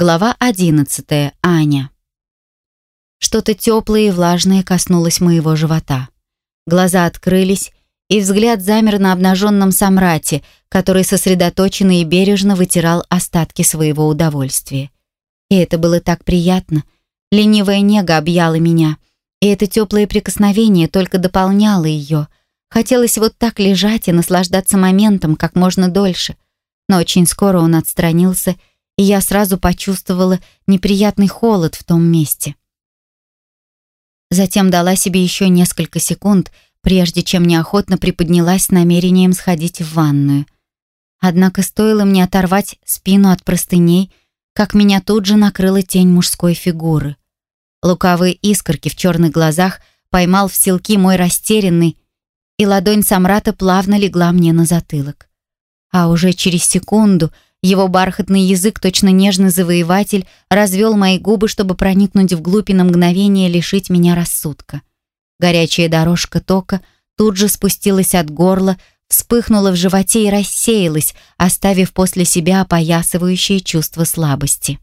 Глава 11. Аня. Что-то теплое и влажное коснулось моего живота. Глаза открылись, и взгляд замер на обнаженном самрате, который сосредоточенно и бережно вытирал остатки своего удовольствия. И это было так приятно. Ленивая нега объяла меня, и это теплое прикосновение только дополняло ее. Хотелось вот так лежать и наслаждаться моментом как можно дольше. Но очень скоро он отстранился и я сразу почувствовала неприятный холод в том месте. Затем дала себе еще несколько секунд, прежде чем неохотно приподнялась с намерением сходить в ванную. Однако стоило мне оторвать спину от простыней, как меня тут же накрыла тень мужской фигуры. Лукавые искорки в черных глазах поймал в селки мой растерянный, и ладонь Самрата плавно легла мне на затылок. А уже через секунду — его бархатный язык, точно нежный завоеватель, развел мои губы, чтобы проникнуть вглубь и на мгновение лишить меня рассудка. Горячая дорожка тока тут же спустилась от горла, вспыхнула в животе и рассеялась, оставив после себя опоясывающее чувство слабости.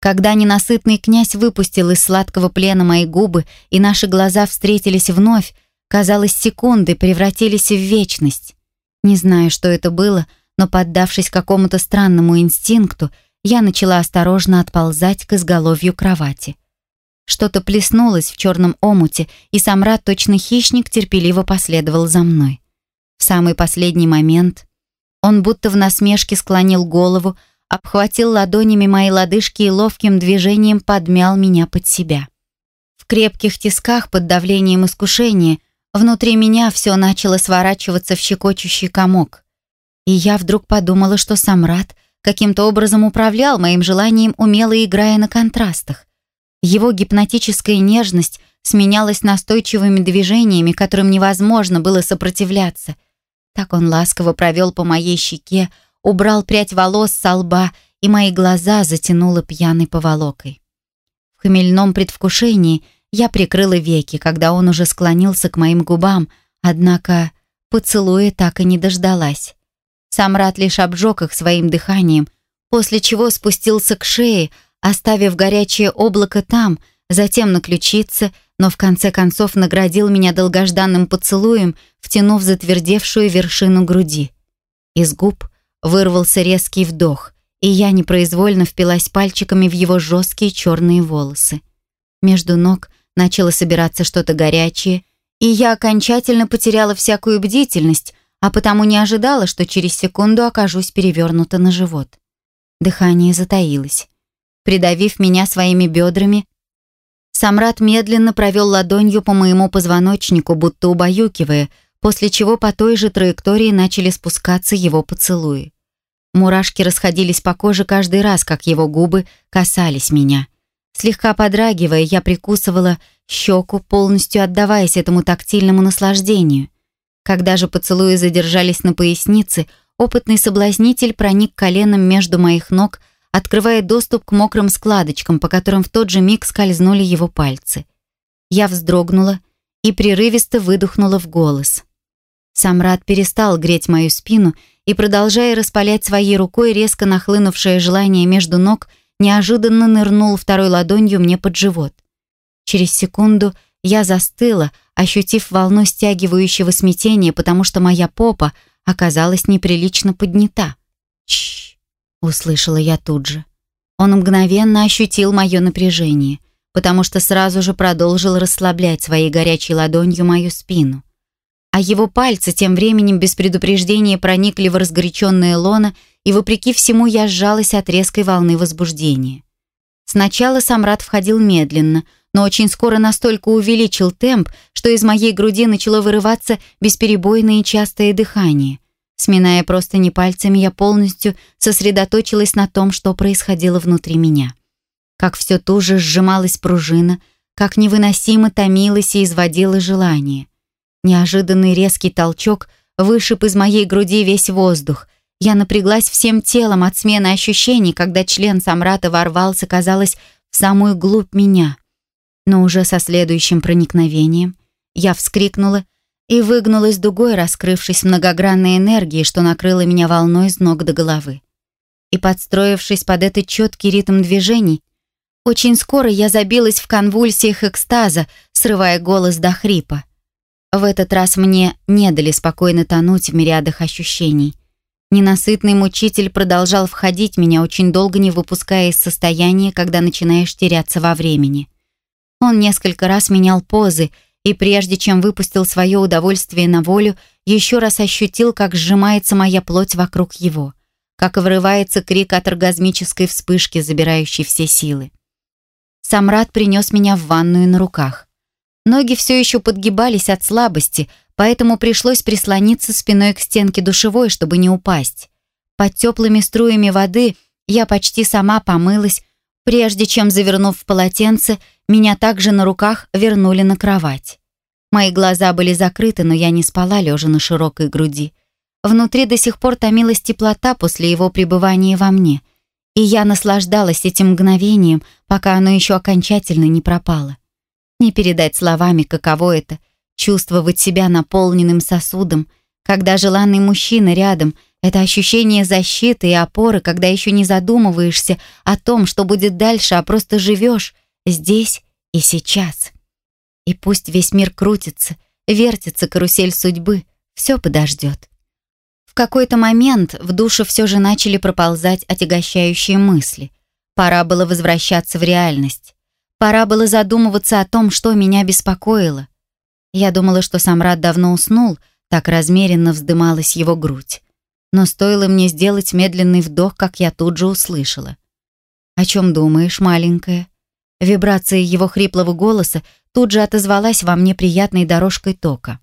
Когда ненасытный князь выпустил из сладкого плена мои губы, и наши глаза встретились вновь, казалось, секунды превратились в вечность. Не знаю, что это было, но, поддавшись какому-то странному инстинкту, я начала осторожно отползать к изголовью кровати. Что-то плеснулось в черном омуте, и Самрад, точно хищник, терпеливо последовал за мной. В самый последний момент он будто в насмешке склонил голову, обхватил ладонями мои лодыжки и ловким движением подмял меня под себя. В крепких тисках под давлением искушения Внутри меня все начало сворачиваться в щекочущий комок. И я вдруг подумала, что Самрат каким-то образом управлял моим желанием, умело играя на контрастах. Его гипнотическая нежность сменялась настойчивыми движениями, которым невозможно было сопротивляться. Так он ласково провел по моей щеке, убрал прядь волос со лба, и мои глаза затянуло пьяной поволокой. В хмельном предвкушении я прикрыла веки, когда он уже склонился к моим губам, однако поцелуя так и не дождалась. Сам Рат лишь обжег их своим дыханием, после чего спустился к шее, оставив горячее облако там, затем на ключице, но в конце концов наградил меня долгожданным поцелуем, втянув затвердевшую вершину груди. Из губ вырвался резкий вдох, и я непроизвольно впилась пальчиками в его жесткие черные волосы. Между ног начало собираться что-то горячее, и я окончательно потеряла всякую бдительность, а потому не ожидала, что через секунду окажусь перевернута на живот. Дыхание затаилось. Придавив меня своими бедрами, Самрат медленно провел ладонью по моему позвоночнику, будто убаюкивая, после чего по той же траектории начали спускаться его поцелуи. Мурашки расходились по коже каждый раз, как его губы касались меня. Слегка подрагивая, я прикусывала щеку, полностью отдаваясь этому тактильному наслаждению. Когда же поцелуи задержались на пояснице, опытный соблазнитель проник коленом между моих ног, открывая доступ к мокрым складочкам, по которым в тот же миг скользнули его пальцы. Я вздрогнула и прерывисто выдохнула в голос. Самрад перестал греть мою спину и, продолжая распалять своей рукой резко нахлынувшее желание между ног, неожиданно нырнул второй ладонью мне под живот. Через секунду я застыла, ощутив волну стягивающего смятения, потому что моя попа оказалась неприлично поднята. «Чш!» — услышала я тут же. Он мгновенно ощутил мое напряжение, потому что сразу же продолжил расслаблять своей горячей ладонью мою спину. А его пальцы тем временем без предупреждения проникли в разгоряченное лоно и вопреки всему я сжалась от резкой волны возбуждения. Сначала Самрад входил медленно, но очень скоро настолько увеличил темп, что из моей груди начало вырываться бесперебойное и частое дыхание. Сминая просто не пальцами, я полностью сосредоточилась на том, что происходило внутри меня. Как все туже сжималась пружина, как невыносимо томилось и изводило желание. Неожиданный резкий толчок вышиб из моей груди весь воздух, я напряглась всем телом от смены ощущений, когда член Самрата ворвался, казалось, в самую глубь меня. Но уже со следующим проникновением я вскрикнула и выгнулась дугой, раскрывшись многогранной энергией, что накрыла меня волной с ног до головы. и подстроившись под этот четкий ритм движений, очень скоро я забилась в конвульсиях экстаза, срывая голос до хрипа. В этот раз мне не дали спокойно тонуть в мириадах ощущений. Ненасытный мучитель продолжал входить меня, очень долго не выпуская из состояния, когда начинаешь теряться во времени. Он несколько раз менял позы, и прежде чем выпустил свое удовольствие на волю, еще раз ощутил, как сжимается моя плоть вокруг его, как вырывается крик от оргазмической вспышки, забирающей все силы. Самрад принес меня в ванную на руках. Ноги все еще подгибались от слабости, поэтому пришлось прислониться спиной к стенке душевой, чтобы не упасть. Под теплыми струями воды я почти сама помылась, прежде чем, завернув в полотенце, меня также на руках вернули на кровать. Мои глаза были закрыты, но я не спала, лежа на широкой груди. Внутри до сих пор томилась теплота после его пребывания во мне, и я наслаждалась этим мгновением, пока оно еще окончательно не пропало. Не передать словами, каково это — чувствовать себя наполненным сосудом, когда желанный мужчина рядом — это ощущение защиты и опоры, когда еще не задумываешься о том, что будет дальше, а просто живешь здесь и сейчас. И пусть весь мир крутится, вертится карусель судьбы, все подождет. В какой-то момент в душу все же начали проползать отягощающие мысли. Пора было возвращаться в реальность. Пора было задумываться о том, что меня беспокоило. Я думала, что Самрад давно уснул, так размеренно вздымалась его грудь. Но стоило мне сделать медленный вдох, как я тут же услышала. «О чем думаешь, маленькая?» Вибрация его хриплого голоса тут же отозвалась во мне приятной дорожкой тока.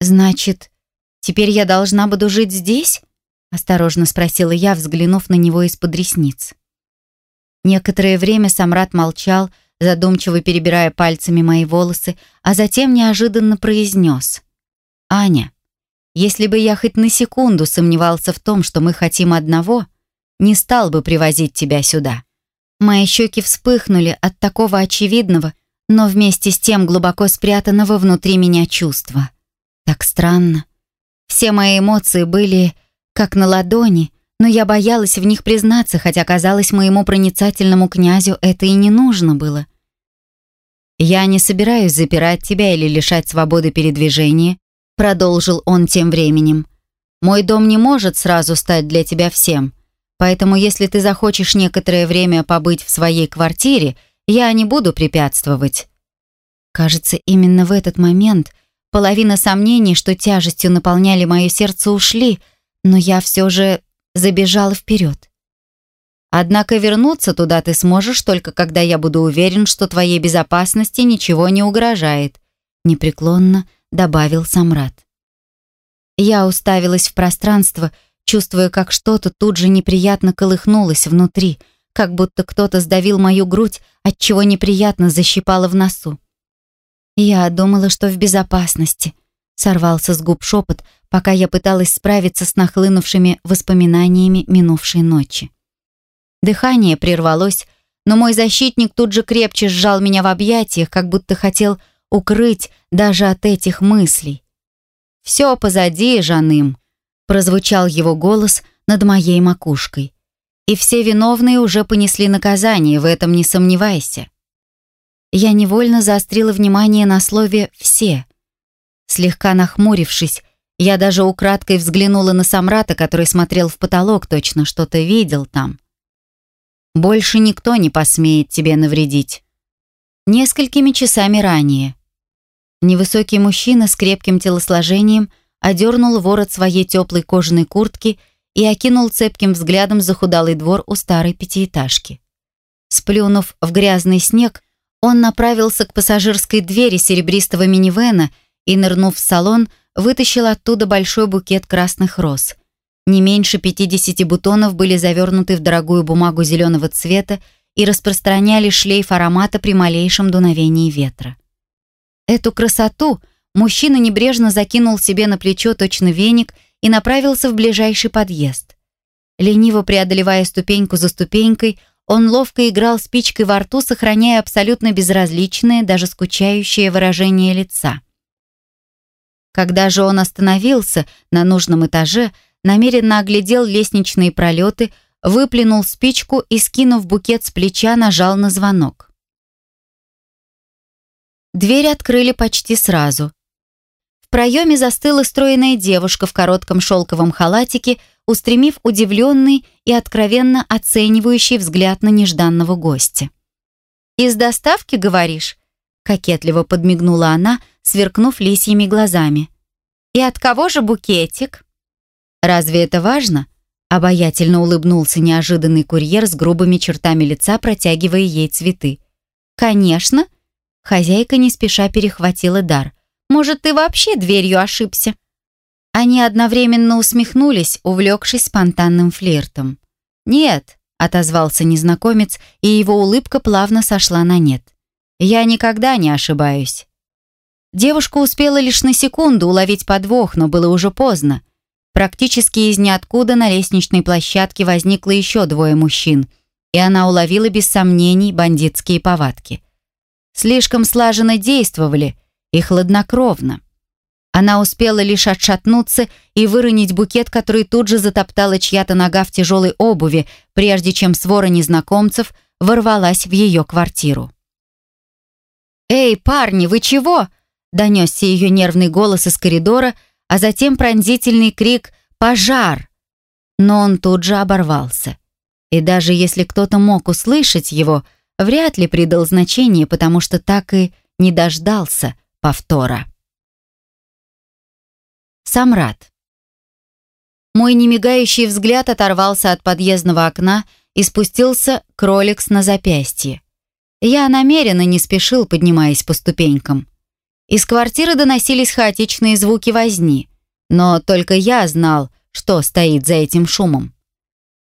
«Значит, теперь я должна буду жить здесь?» осторожно спросила я, взглянув на него из-под ресниц. Некоторое время Самрат молчал, задумчиво перебирая пальцами мои волосы, а затем неожиданно произнес. «Аня, если бы я хоть на секунду сомневался в том, что мы хотим одного, не стал бы привозить тебя сюда». Мои щеки вспыхнули от такого очевидного, но вместе с тем глубоко спрятанного внутри меня чувства. Так странно. Все мои эмоции были как на ладони, но я боялась в них признаться, хотя казалось моему проницательному князю это и не нужно было. «Я не собираюсь запирать тебя или лишать свободы передвижения», продолжил он тем временем. «Мой дом не может сразу стать для тебя всем, поэтому если ты захочешь некоторое время побыть в своей квартире, я не буду препятствовать». Кажется, именно в этот момент половина сомнений, что тяжестью наполняли мое сердце, ушли, но я все же забежала вперед. Однако вернуться туда ты сможешь только когда я буду уверен, что твоей безопасности ничего не угрожает», непреклонно добавил Самрат. Я уставилась в пространство, чувствуя, как что-то тут же неприятно колыхнулось внутри, как будто кто-то сдавил мою грудь, от чего неприятно защипало в носу. Я думала, что в безопасности. Сорвался с губ шепот, пока я пыталась справиться с нахлынувшими воспоминаниями минувшей ночи. Дыхание прервалось, но мой защитник тут же крепче сжал меня в объятиях, как будто хотел укрыть даже от этих мыслей. «Все позади, Жаным», — прозвучал его голос над моей макушкой и все виновные уже понесли наказание, в этом не сомневайся. Я невольно заострила внимание на слове «все». Слегка нахмурившись, я даже украдкой взглянула на Самрата, который смотрел в потолок, точно что-то видел там. «Больше никто не посмеет тебе навредить». Несколькими часами ранее. Невысокий мужчина с крепким телосложением одернул ворот своей теплой кожаной куртки и окинул цепким взглядом захудалый двор у старой пятиэтажки. Сплюнув в грязный снег, он направился к пассажирской двери серебристого минивэна и, нырнув в салон, вытащил оттуда большой букет красных роз. Не меньше 50 бутонов были завернуты в дорогую бумагу зеленого цвета и распространяли шлейф аромата при малейшем дуновении ветра. Эту красоту мужчина небрежно закинул себе на плечо точно веник и направился в ближайший подъезд. Лениво преодолевая ступеньку за ступенькой, он ловко играл спичкой во рту, сохраняя абсолютно безразличное, даже скучающее выражение лица. Когда же он остановился на нужном этаже, намеренно оглядел лестничные пролеты, выплюнул спичку и, скинув букет с плеча, нажал на звонок. Дверь открыли почти сразу. В проеме застыла стройная девушка в коротком шелковом халатике, устремив удивленный и откровенно оценивающий взгляд на нежданного гостя. «Из доставки, говоришь?» — кокетливо подмигнула она, сверкнув лисьими глазами. «И от кого же букетик?» «Разве это важно?» Обаятельно улыбнулся неожиданный курьер с грубыми чертами лица, протягивая ей цветы. «Конечно!» Хозяйка не спеша перехватила дар. «Может, ты вообще дверью ошибся?» Они одновременно усмехнулись, увлекшись спонтанным флиртом. «Нет», — отозвался незнакомец, и его улыбка плавно сошла на нет. «Я никогда не ошибаюсь». Девушка успела лишь на секунду уловить подвох, но было уже поздно. Практически из ниоткуда на лестничной площадке возникло еще двое мужчин, и она уловила без сомнений бандитские повадки. Слишком слаженно действовали и хладнокровно. Она успела лишь отшатнуться и выронить букет, который тут же затоптала чья-то нога в тяжелой обуви, прежде чем свора незнакомцев ворвалась в ее квартиру. «Эй, парни, вы чего?» — донесся ее нервный голос из коридора, а затем пронзительный крик «Пожар!». Но он тут же оборвался. И даже если кто-то мог услышать его, вряд ли придал значение, потому что так и не дождался повтора. Самрад. Мой немигающий взгляд оторвался от подъездного окна и спустился кроликс на запястье. Я намеренно не спешил, поднимаясь по ступенькам. Из квартиры доносились хаотичные звуки возни, но только я знал, что стоит за этим шумом.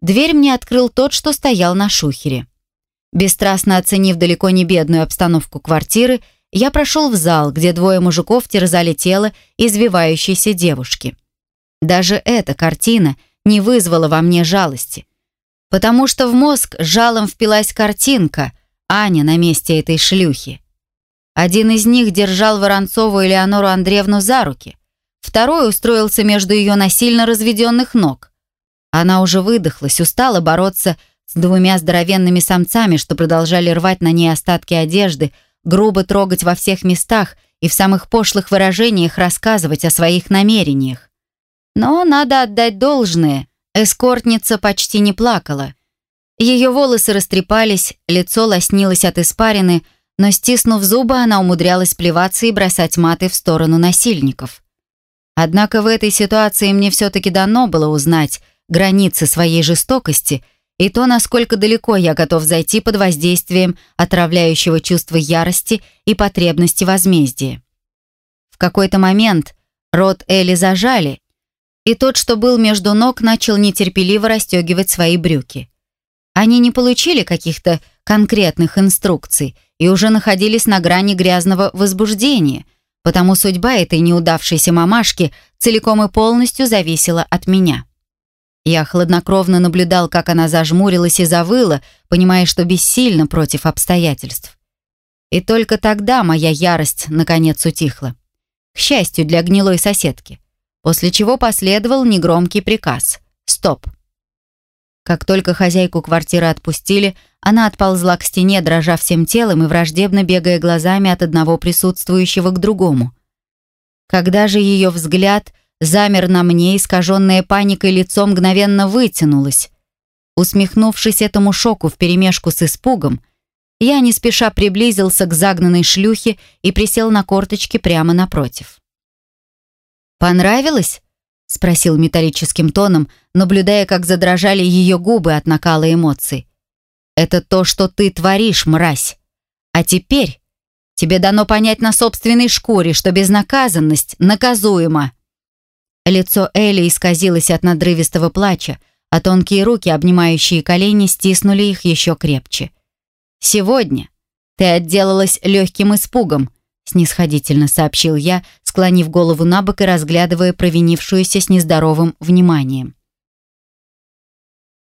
Дверь мне открыл тот, что стоял на шухере. Бесстрастно оценив далеко не бедную обстановку квартиры, я прошел в зал, где двое мужиков терзали тело извивающейся девушки. Даже эта картина не вызвала во мне жалости, потому что в мозг жалом впилась картинка Аня на месте этой шлюхи. Один из них держал Воронцову Элеонору Андреевну за руки, второй устроился между ее насильно разведенных ног. Она уже выдохлась, устала бороться с двумя здоровенными самцами, что продолжали рвать на ней остатки одежды, грубо трогать во всех местах и в самых пошлых выражениях рассказывать о своих намерениях. Но надо отдать должное, эскортница почти не плакала. Ее волосы растрепались, лицо лоснилось от испарины, но, стиснув зубы, она умудрялась плеваться и бросать маты в сторону насильников. Однако в этой ситуации мне все-таки дано было узнать границы своей жестокости – и то, насколько далеко я готов зайти под воздействием отравляющего чувства ярости и потребности возмездия. В какой-то момент рот Элли зажали, и тот, что был между ног, начал нетерпеливо расстегивать свои брюки. Они не получили каких-то конкретных инструкций и уже находились на грани грязного возбуждения, потому судьба этой неудавшейся мамашки целиком и полностью зависела от меня. Я хладнокровно наблюдал, как она зажмурилась и завыла, понимая, что бессильно против обстоятельств. И только тогда моя ярость наконец утихла. К счастью для гнилой соседки. После чего последовал негромкий приказ «Стоп». Как только хозяйку квартиры отпустили, она отползла к стене, дрожа всем телом и враждебно бегая глазами от одного присутствующего к другому. Когда же ее взгляд замер на мне, искаженное паникой лицо мгновенно вытянулось. Усмехнувшись этому шоку вперемешку с испугом, я не спеша приблизился к загнанной шлюхе и присел на корточки прямо напротив. «Понравилось?» — спросил металлическим тоном, наблюдая, как задрожали ее губы от накала эмоций. «Это то, что ты творишь, мразь. А теперь тебе дано понять на собственной шкуре, что безнаказанность наказуема». Лицо Элли исказилось от надрывистого плача, а тонкие руки, обнимающие колени, стиснули их еще крепче. «Сегодня ты отделалась легким испугом», снисходительно сообщил я, склонив голову на бок и разглядывая провинившуюся с нездоровым вниманием.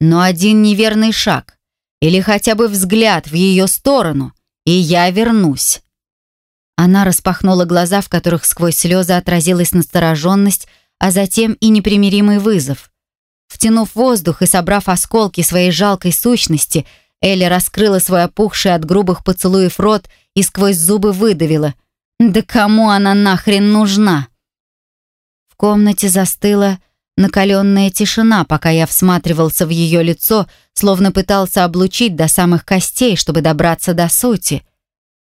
Но один неверный шаг или хотя бы взгляд в ее сторону, и я вернусь. Она распахнула глаза, в которых сквозь слезы отразилась настороженность, а затем и непримиримый вызов. Втянув воздух и собрав осколки своей жалкой сущности, Элли раскрыла свой опухший от грубых поцелуев рот и сквозь зубы выдавила. «Да кому она нахрен нужна?» В комнате застыла накаленная тишина, пока я всматривался в ее лицо, словно пытался облучить до самых костей, чтобы добраться до сути.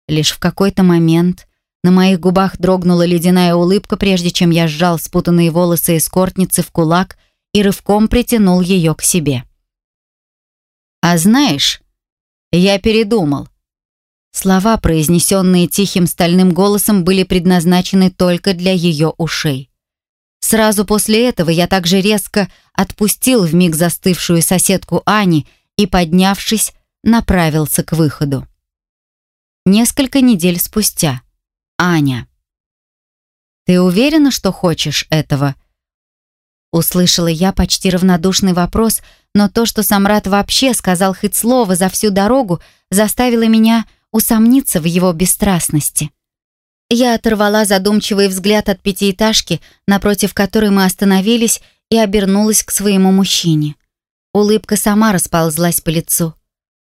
Лишь в какой-то момент на моих губах дрогнула ледяная улыбка, прежде чем я сжал спутанные волосы эскортницы в кулак и рывком притянул ее к себе. «А знаешь, я передумал». Слова, произнесенные тихим стальным голосом, были предназначены только для ее ушей. Сразу после этого я также резко отпустил вмиг застывшую соседку Ани и, поднявшись, направился к выходу. Несколько недель спустя. Аня. «Ты уверена, что хочешь этого?» Услышала я почти равнодушный вопрос, но то, что Самрат вообще сказал хоть слово за всю дорогу, заставило меня усомниться в его бесстрастности. Я оторвала задумчивый взгляд от пятиэтажки, напротив которой мы остановились, и обернулась к своему мужчине. Улыбка сама расползлась по лицу.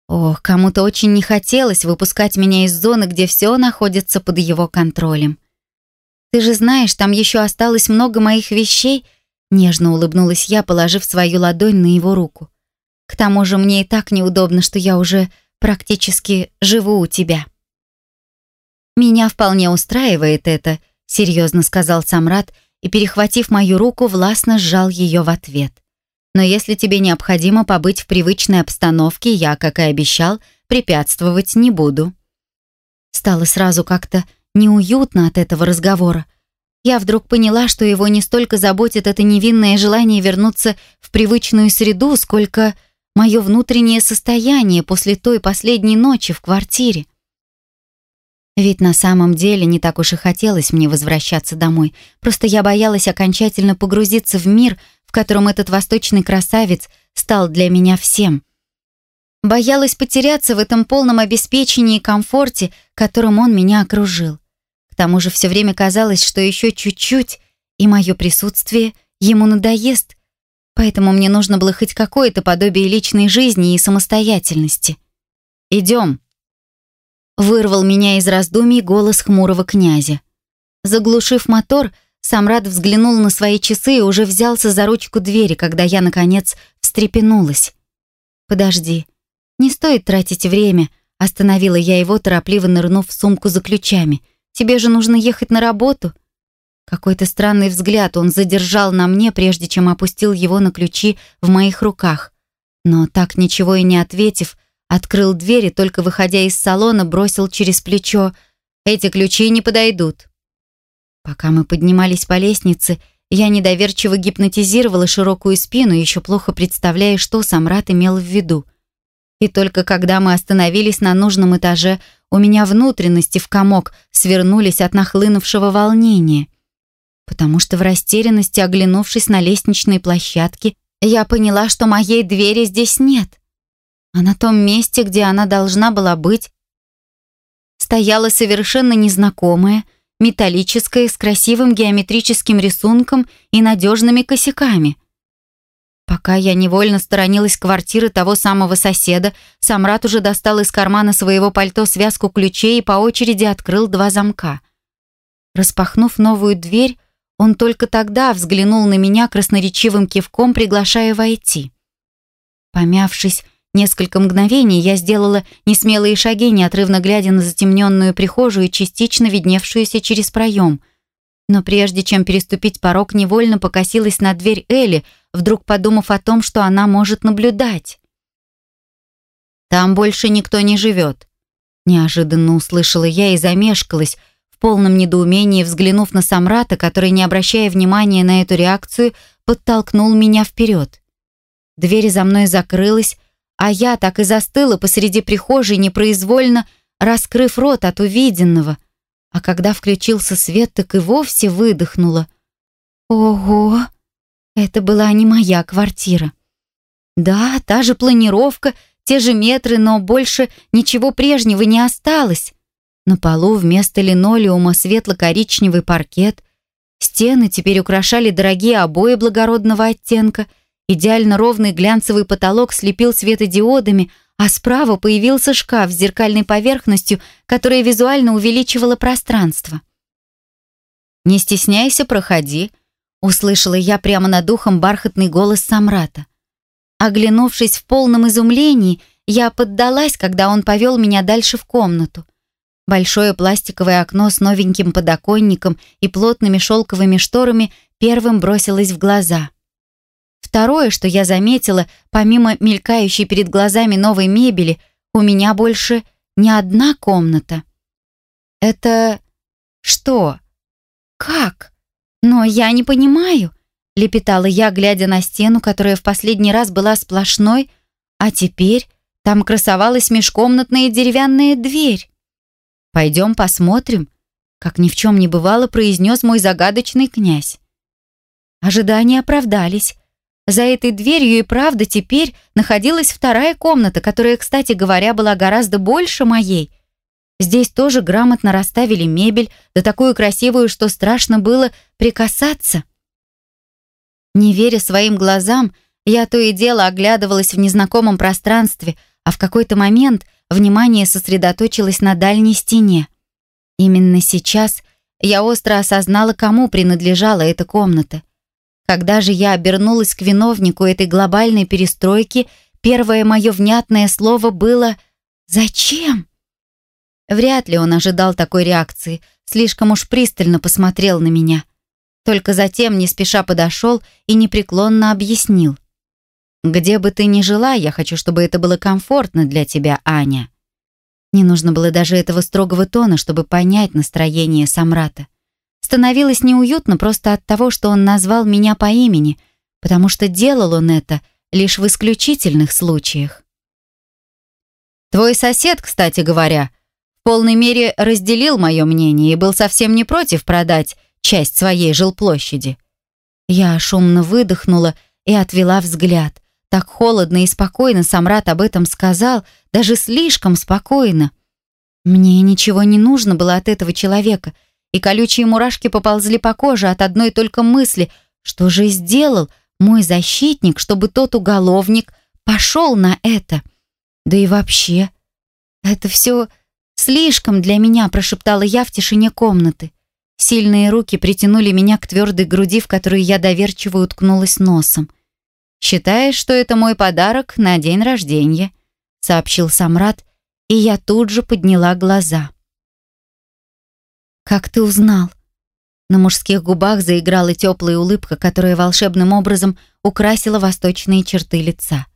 Ох, кому-то очень не хотелось выпускать меня из зоны, где все находится под его контролем. «Ты же знаешь, там еще осталось много моих вещей», нежно улыбнулась я, положив свою ладонь на его руку. «К тому же мне и так неудобно, что я уже практически живу у тебя». «Меня вполне устраивает это», — серьезно сказал Самрат и, перехватив мою руку, властно сжал ее в ответ. «Но если тебе необходимо побыть в привычной обстановке, я, как и обещал, препятствовать не буду». Стало сразу как-то неуютно от этого разговора. Я вдруг поняла, что его не столько заботит это невинное желание вернуться в привычную среду, сколько мое внутреннее состояние после той последней ночи в квартире. Ведь на самом деле не так уж и хотелось мне возвращаться домой. Просто я боялась окончательно погрузиться в мир, в котором этот восточный красавец стал для меня всем. Боялась потеряться в этом полном обеспечении и комфорте, которым он меня окружил. К тому же все время казалось, что еще чуть-чуть, и мое присутствие ему надоест, поэтому мне нужно было хоть какое-то подобие личной жизни и самостоятельности. «Идем», Вырвал меня из раздумий голос хмурого князя. Заглушив мотор, Самрад взглянул на свои часы и уже взялся за ручку двери, когда я, наконец, встрепенулась. «Подожди, не стоит тратить время», — остановила я его, торопливо нырнув в сумку за ключами. «Тебе же нужно ехать на работу». Какой-то странный взгляд он задержал на мне, прежде чем опустил его на ключи в моих руках. Но так ничего и не ответив, Открыл дверь и только выходя из салона бросил через плечо. «Эти ключи не подойдут». Пока мы поднимались по лестнице, я недоверчиво гипнотизировала широкую спину, еще плохо представляя, что Самрат имел в виду. И только когда мы остановились на нужном этаже, у меня внутренности в комок свернулись от нахлынувшего волнения. Потому что в растерянности, оглянувшись на лестничной площадке, я поняла, что моей двери здесь нет а на том месте, где она должна была быть, стояла совершенно незнакомая, металлическая, с красивым геометрическим рисунком и надежными косяками. Пока я невольно сторонилась квартиры того самого соседа, Самрат уже достал из кармана своего пальто связку ключей и по очереди открыл два замка. Распахнув новую дверь, он только тогда взглянул на меня красноречивым кивком, приглашая войти. Помявшись, Несколько мгновений я сделала несмелые шаги, неотрывно глядя на затемненную прихожую, частично видневшуюся через проем. Но прежде чем переступить порог, невольно покосилась на дверь Элли, вдруг подумав о том, что она может наблюдать. «Там больше никто не живет», — неожиданно услышала я и замешкалась, полном недоумении взглянув на Самрата, который, не обращая внимания на эту реакцию, подтолкнул меня вперед. Дверь за мной закрылась, а я так и застыла посреди прихожей, непроизвольно раскрыв рот от увиденного. А когда включился свет, так и вовсе выдохнула. Ого! Это была не моя квартира. Да, та же планировка, те же метры, но больше ничего прежнего не осталось. На полу вместо линолеума светло-коричневый паркет, стены теперь украшали дорогие обои благородного оттенка — Идеально ровный глянцевый потолок слепил светодиодами, а справа появился шкаф с зеркальной поверхностью, которая визуально увеличивала пространство. «Не стесняйся, проходи», — услышала я прямо над духом бархатный голос Самрата. Оглянувшись в полном изумлении, я поддалась, когда он повел меня дальше в комнату. Большое пластиковое окно с новеньким подоконником и плотными шелковыми шторами первым бросилось в глаза. Второе, что я заметила, помимо мелькающей перед глазами новой мебели, у меня больше не одна комната. Это что? Как? Но я не понимаю, лепетала я, глядя на стену, которая в последний раз была сплошной, а теперь там красовалась межкомнатная деревянная дверь. «Пойдем посмотрим», — как ни в чем не бывало, произнес мой загадочный князь. Ожидания оправдались. За этой дверью и правда теперь находилась вторая комната, которая, кстати говоря, была гораздо больше моей. Здесь тоже грамотно расставили мебель, да такую красивую, что страшно было прикасаться. Не веря своим глазам, я то и дело оглядывалась в незнакомом пространстве, а в какой-то момент внимание сосредоточилось на дальней стене. Именно сейчас я остро осознала, кому принадлежала эта комната. Когда же я обернулась к виновнику этой глобальной перестройки, первое мое внятное слово было «Зачем?». Вряд ли он ожидал такой реакции, слишком уж пристально посмотрел на меня. Только затем не спеша подошел и непреклонно объяснил. «Где бы ты ни жила, я хочу, чтобы это было комфортно для тебя, Аня». Не нужно было даже этого строгого тона, чтобы понять настроение Самрата. Становилось неуютно просто от того, что он назвал меня по имени, потому что делал он это лишь в исключительных случаях. «Твой сосед, кстати говоря, в полной мере разделил мое мнение и был совсем не против продать часть своей жилплощади». Я шумно выдохнула и отвела взгляд. Так холодно и спокойно Самрат об этом сказал, даже слишком спокойно. Мне ничего не нужно было от этого человека — и колючие мурашки поползли по коже от одной только мысли, что же сделал мой защитник, чтобы тот уголовник пошел на это. Да и вообще, это все слишком для меня, прошептала я в тишине комнаты. Сильные руки притянули меня к твердой груди, в которую я доверчиво уткнулась носом. «Считаешь, что это мой подарок на день рождения?» — сообщил Самрат, и я тут же подняла глаза. «Как ты узнал?» На мужских губах заиграла теплая улыбка, которая волшебным образом украсила восточные черты лица.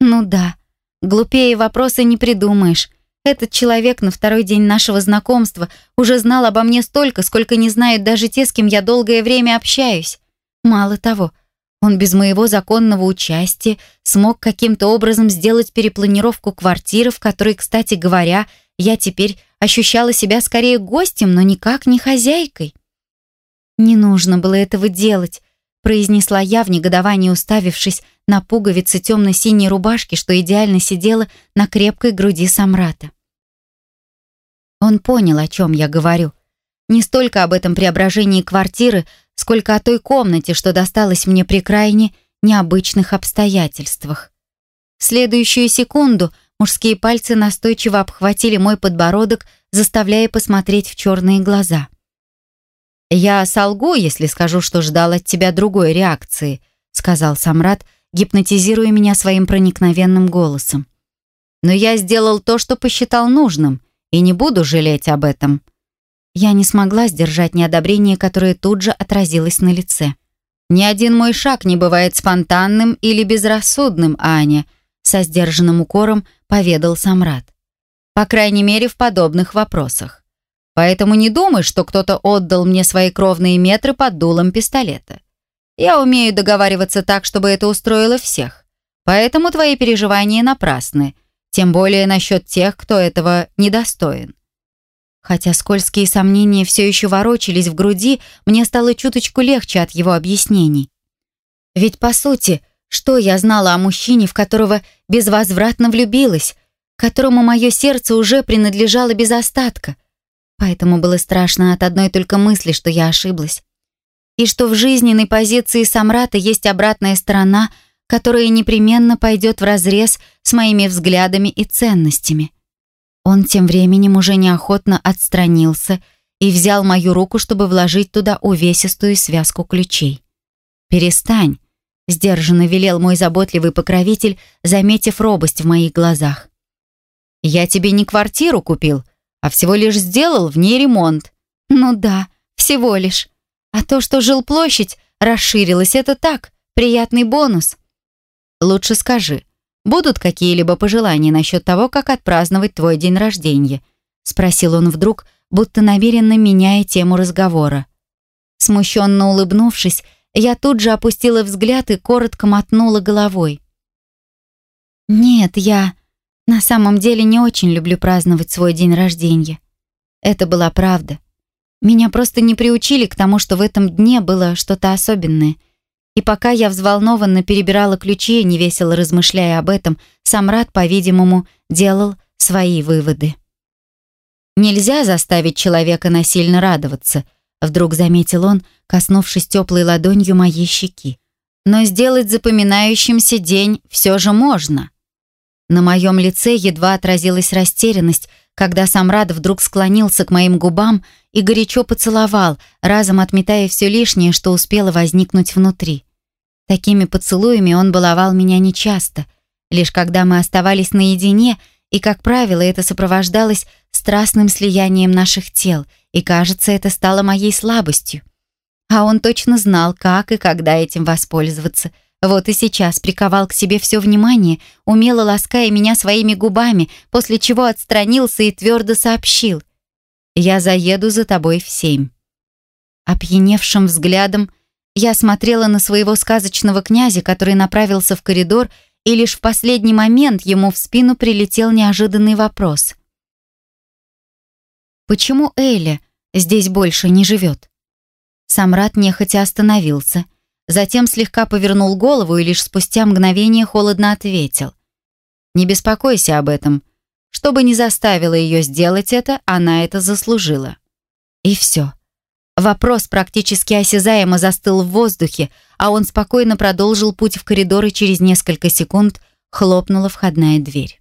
«Ну да, глупее вопроса не придумаешь. Этот человек на второй день нашего знакомства уже знал обо мне столько, сколько не знают даже те, с кем я долгое время общаюсь. Мало того, он без моего законного участия смог каким-то образом сделать перепланировку квартиры, в которой, кстати говоря, я теперь ощущала себя скорее гостем, но никак не хозяйкой. «Не нужно было этого делать», — произнесла я в негодовании, уставившись на пуговицы темно-синей рубашки, что идеально сидела на крепкой груди Самрата. Он понял, о чем я говорю. Не столько об этом преображении квартиры, сколько о той комнате, что досталась мне при крайне необычных обстоятельствах. В следующую секунду — Мужские пальцы настойчиво обхватили мой подбородок, заставляя посмотреть в черные глаза. «Я солгу, если скажу, что ждал от тебя другой реакции», сказал Самрат, гипнотизируя меня своим проникновенным голосом. «Но я сделал то, что посчитал нужным, и не буду жалеть об этом». Я не смогла сдержать неодобрение, которое тут же отразилось на лице. «Ни один мой шаг не бывает спонтанным или безрассудным, Аня», со сдержанным укором поведал Самрат. По крайней мере, в подобных вопросах. Поэтому не думай, что кто-то отдал мне свои кровные метры под дулом пистолета. Я умею договариваться так, чтобы это устроило всех. Поэтому твои переживания напрасны, тем более насчет тех, кто этого недостоин. Хотя скользкие сомнения все еще ворочались в груди, мне стало чуточку легче от его объяснений. Ведь, по сути, что я знала о мужчине, в которого безвозвратно влюбилась, которому мое сердце уже принадлежало без остатка? Поэтому было страшно от одной только мысли, что я ошиблась. И что в жизненной позиции Самрата есть обратная сторона, которое непременно пойдет вразрез с моими взглядами и ценностями. Он тем временем уже неохотно отстранился и взял мою руку, чтобы вложить туда увесистую связку ключей. «Перестань», — сдержанно велел мой заботливый покровитель, заметив робость в моих глазах. «Я тебе не квартиру купил, а всего лишь сделал в ней ремонт». «Ну да, всего лишь. А то, что жилплощадь расширилась, это так, приятный бонус». «Лучше скажи, будут какие-либо пожелания насчет того, как отпраздновать твой день рождения?» спросил он вдруг, будто намеренно меняя тему разговора. Смущенно улыбнувшись, я тут же опустила взгляд и коротко мотнула головой. «Нет, я на самом деле не очень люблю праздновать свой день рождения. Это была правда. Меня просто не приучили к тому, что в этом дне было что-то особенное — и пока я взволнованно перебирала ключи, невесело размышляя об этом, Самрад, по-видимому, делал свои выводы. «Нельзя заставить человека насильно радоваться», вдруг заметил он, коснувшись теплой ладонью моей щеки. «Но сделать запоминающимся день все же можно». На моем лице едва отразилась растерянность, когда Самрад вдруг склонился к моим губам и горячо поцеловал, разом отметая все лишнее, что успело возникнуть внутри. Такими поцелуями он баловал меня нечасто, лишь когда мы оставались наедине, и, как правило, это сопровождалось страстным слиянием наших тел, и, кажется, это стало моей слабостью. А он точно знал, как и когда этим воспользоваться. Вот и сейчас приковал к себе все внимание, умело лаская меня своими губами, после чего отстранился и твердо сообщил. «Я заеду за тобой в семь». Опьяневшим взглядом я смотрела на своего сказочного князя, который направился в коридор, и лишь в последний момент ему в спину прилетел неожиданный вопрос. «Почему Эля здесь больше не живет?» Самрат нехотя остановился, затем слегка повернул голову и лишь спустя мгновение холодно ответил. «Не беспокойся об этом. Что бы ни заставило ее сделать это, она это заслужила». И все. Вопрос практически осязаемо застыл в воздухе, а он спокойно продолжил путь в коридор и через несколько секунд хлопнула входная дверь.